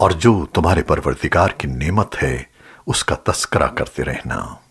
और जो तुम्हारे परवरदिगार की नेमत है उसका तस्करा करते रहना।